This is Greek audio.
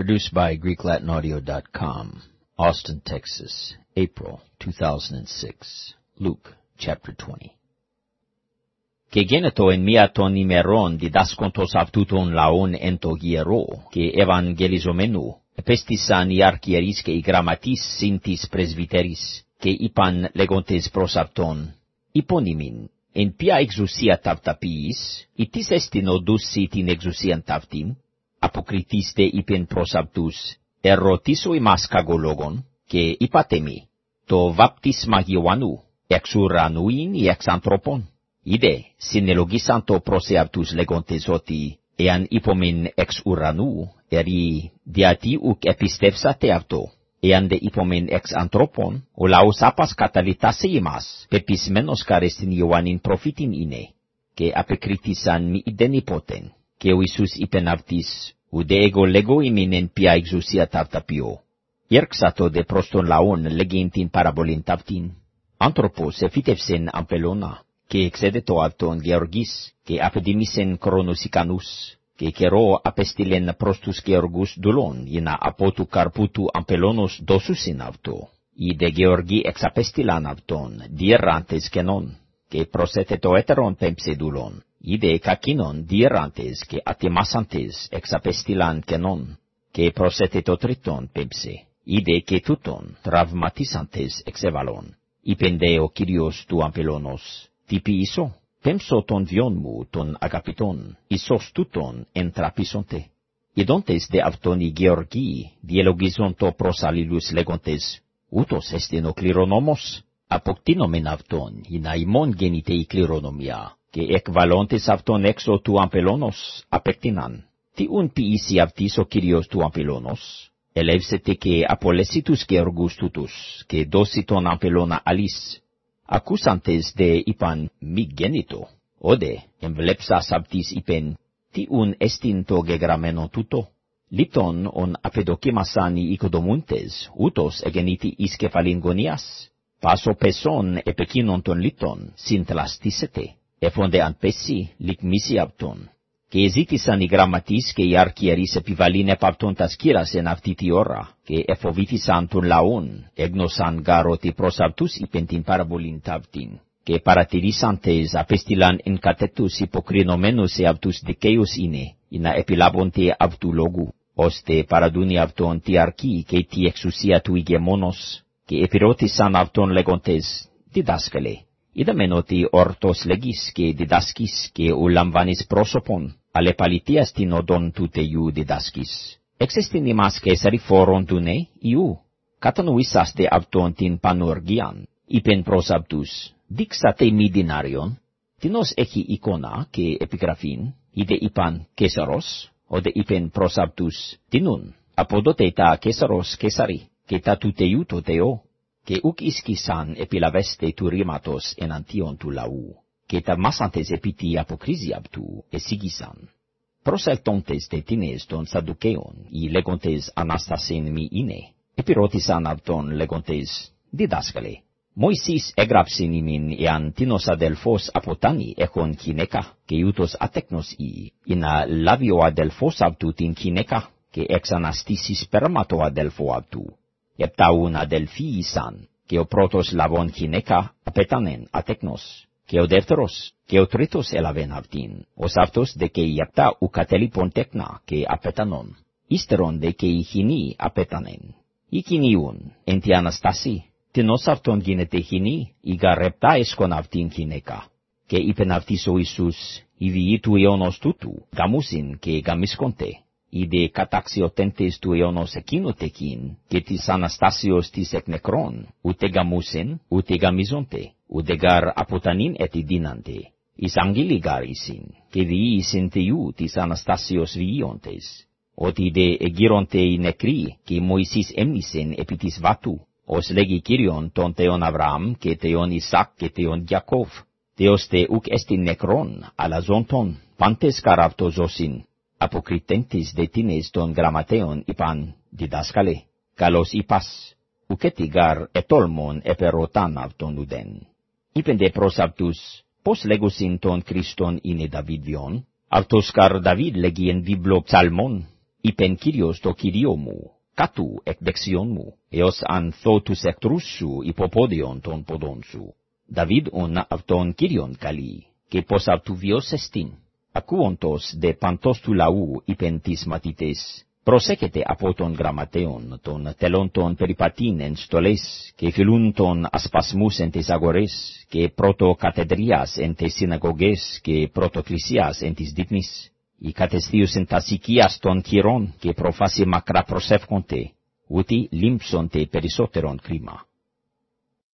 Produced by GreekLatinAudio.com, Austin, Texas, April 2006. Luke chapter 20. Και γένετο εν μία των ημερών διδάσκοντος αυτού των λαών εν το γερό και ευαγγελιζομένου, επέστησαν οι αρχιερείς και οι γραμματείς συν της πρεσβυτερείς, και είπαν λέγοντες προς αυτόν, υπονημήν, εν ποια εξουσία ταυταποιείς, ή τις εστιν οδούσι την εξουσίαν ταυτήν, αποκριτήστε είπεν προς αυτούς, ερωτήσω ημάς καγολόγων, και είπατε το βάπτισμα Ιωάννου, εξ ουρανούιν ή εξ ανθρώπων. Είδε, συνελογήσαν το προς αυτούς λέγοντες ότι, εάν υπομεν εξ ουρανού, ερεί διατί ουκ επιστεύσατε αυτό. Εάν δε υπομεν εξ ανθρώπων, ο λαός άπας καταλητάσε ημάς, πεπισμένος καρεστην Ιωάννην προφήτην είναι, και απεκρίτησαν μη iden υπότεν, και ο Ιησούς είπεν αυτής, ουδέ εγώ λέγω ημιν ποια εξουσία ταυταπιώ. Ιέρξατο δε προς τον λαόν λέγειν την παραβολήν ταυτήν. Άνθρωπος εφήτευσεν αμπελώνα, και εξέδετο αυτον γεωργής, και απεδίμησεν κρόνους ικανούς, και καιρό απέστειλεν προς τους γεωργούς δουλών, για να από του καρπού του αμπελώνος δώσουσιν αυτό. Οι δε γεωργοί εξαπέστειλαν αυτον, διεράντες κενών, και προσέτε το έτερον πέμψε δουλών. Οι δε κακίνων διεράντες και ατιμάσαντες εξαπέστειλαν κενών, και προσέτε το τρίτον πέμψε. Οι δε και τούτον τραυματίσαντες εξεβαλών. Είπεν δε ο Κύριος του αμπελώνος, τι ποιήσω, πέμψω τον βιόν μου τον αγαπητόν, ισός τούτον εντραπίσονται. Ιδόντες δε αυτόν οι γεωργοί διελογίζοντο προς αλληλούς λέγοντες, ούτως εστιν ο κληρονόμος, αποκτήνομεν αυτόν, να ημών γεννηται η κληρονομία, και εκβαλώντες αυτόν έξω του αμπελώνος, απεκτείναν. Τι ουν ποιήσει αυτής ο Κύριος του αμπελώνος, ελεύσετε και απολέσει τους γεωργούς τούτους, και δώσει τον αμπελώνα αλής, Ακούσαντες δε είπαν μη γέννητο, όδε εμβλέψας αυτής είπεν, τι ουν εστιν το γεγραμμένο τούτο. Λίπτον ον απεδοκίμασαν οι οικοδομούντες, ούτως εγεννήτη εις κεφαλήν γωνίας. Πάσο πεσόν επεκίνον τον λίπτον, συντλαστήσετε, εφόνde αν πέσει λικμίσει αυτόν. Και ζήτησαν οι γραμματείς και οι αρχιερείς επιβαλήν επ' αυτόν τας κύρας εν αυτή τη ώρα, και εφοβήθησαν τον λαόν, έγνωσαν γάρ ότι προς αυτούς είπεν την παραβολήν ταύτην. Και παρατηρήσαντες απέστειλαν εν κατέτους υποκρινομένους σε αυτούς δικαίους είναι, ή να επιλάβονται αυτού λόγου, ώστε παραδούνει αυτόν τη αρκή και τη εξουσία του ηγεμόνος, και επιρώτησαν αυτόν λέγοντες, διδάσκαλε, είδαμεν ότι ορτός λέγεις και διδάσκεις και ουλαμβάνεις πρόσωπον, ale παλιτίας την οδόν του Θεού διδάσκεις. Εξεστην ημάς καίσαρι φόρον του ναι, Ιού, κατανοήσαστε αυτόν την πανοργίαν, είπεν προς αυτούς, δείξατε μη δινάριον, τινός έχει εικόνα και επιγραφήν, είδε είπαν καίσαρος, όδε είπεν προς αυτούς, τινούν, αποδότε τα καίσαρος καίσαρι, και τα του Θεού το Θεό, και ουκ ισκησαν επιλαβέστε του ρήματος εναντίον του λαού και τα μάσαντες επί τη αποκρίζη αυτού εσύγησαν. Προσελτόντες τε τίνες των Σαδουκαίων, οι λέγοντες Αναστασίν μη είναι, επιρώτησαν αυτόν λέγοντες, διδάσκαλε, Μωυσής έγραψεν ημίν εάν τίνος αδελφός αποτάνει έχον γυναίκα, και ούτως ατέκνος ή, ή να λάβει ο αδελφός αυτού την γυναίκα, και εξαναστήσει σπέρμα το αδελφό αυτού. Επτάουν αδελφοί ήσαν, και ο πρώτος λαβών γυναίκα απέτανεν ατέκνος, και ο δεύτερος και ο τρίτος έλαβεν αυτήν, ως αυτός δε και οι επτά ουκατέλειπον τέκνα και απέτανον, ύστερον δε και οι χινοί απέτανεν. Οι κινίουν, εν τη Αναστάση, την ως αυτόν γίνεται χινή, οι γαρεπτά έσκον αυτήν γυναίκα. Και είπεν αυτής ο Ιησούς, οι βιοί του αιώνος τούτου, γαμούσιν και γαμίσκοντε, είδε καταξιοτέντες του αιώνος εκείνο τεκίν, και της Αναστάσεως της εκ νεκρών, ούτε γαμούσιν, ούτε γαμίζοντε, ούτε γαρ αποτανήν ετι δίναντε, εις αγγίλοι γαρ εισιν, και διοί εισιν Θεού της Αναστάσεως βιίοντες, ότι δε εγείρονται οι νεκροί, και Μωυσής έμνησεν επί της βάτου, ως λέγει Κύριον τον Θεόν Αβραάμ και Θεόν Ισάκ και Θεόν Ιακώβ, Θεός τε ουκ εστιν νεκρόν, αλλά ζώντον, πάντες καραυτο ζώσιν, αποκριτέντης δε τίνες των γραμματέων είπαν, διδάσκαλε, καλώς είπας, ουκέτι γαρ ετόλμον επερωτάν αυτον ουδέν. Είπεν δε προς αυτούς, πώς λέγουσιν τον Χριστόν είναι Δαβίδιον, αυτός καρ Δαβίδ λέγει εν βίβλο ψαλμόν, ipen Kyrios to Kyrio μου, κάτου εκ δεξιών μου, έως αν θώ τους εχθρούς σου υποπόδιον των ποδών σου. Δαβίδ ον αυτόν Κύριον καλεί, και πως αυτού βιός εστίν. Ακούοντος δε παντός του λαού είπεν τις μαθητές, προσέχετε από τον γραμματέων, των τελών των περιπατήν εν στολές, και φιλούν των ασπασμούς εν τις αγορές, και πρωτοκατεδρίας εν τις συναγωγές, και πρωτοκλησίας εν τις δείπνης, οι κατεστίους εν τας οικίας των κυρών, και προφάσει μακρά προσεύχονται, ούτι λίμψονται περισσότερον κρίμα.